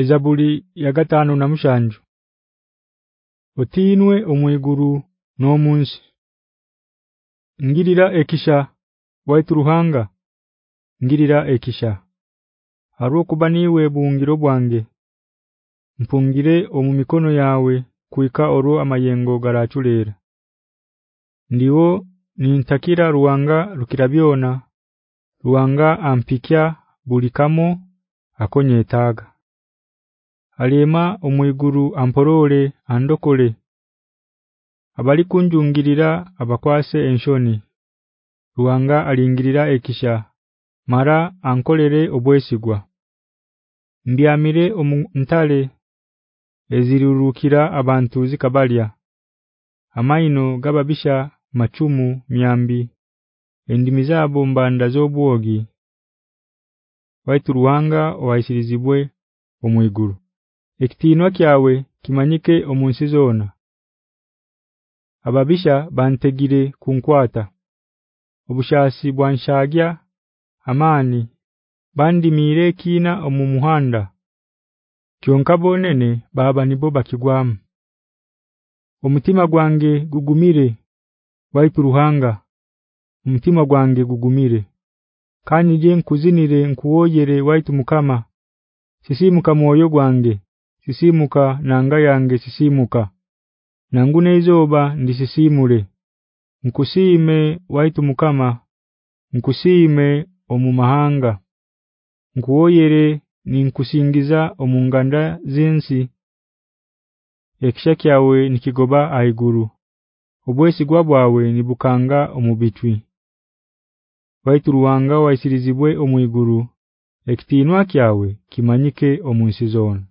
Ezabuli yagatanu na mushanju Otinwe omweguru no munsi Ngirira ekisha waituruhanga Ngirira ekisha Haruo kubaniwe bungiro bwange Mpungire omu mikono yawe kuika oro amayengo garachulera Ndiwo nintakira ruwanga lukirabiona ruwanga ampikya bulikamo akonyetaga alema omuyiguru amporole andokole abali kunjungirira abakwase enshoni ruanga alingirira ekisha mara ankolere obwesigwa ndiamire omuntale ezirurukira abantu zikabalia amaino gababisha machumu myambi endimiza bombanda z'obwogi waituruanga waishirizibwe omuyiguru Ekitinwa kyawe kimanyike omunsi zona. Ababisha bantegire kunkwata. Obushasi bwanshagya amani bandimire kina omu muhanda. Kyonka bonene baba nibo bakigwamu. Omutima gwange gugumire ruhanga Omutima gwange gugumire kandi nkuzinire nkuoyere waitu mukama sisimuka moyo gwange sisimuka nanga yange sisimuka nangu nezoba ndi sisimule nkusime waitu mukama nkusime omumahanga nkuoyere ni nkusingiza omunganda zinsi ekishakyawe nikigoba aiguru obwesi gwabwawe nibukanga omubitwi waitu ruwanga waisirizibwe omuiguru ekitinwa kyawe kimanyike omunsi zone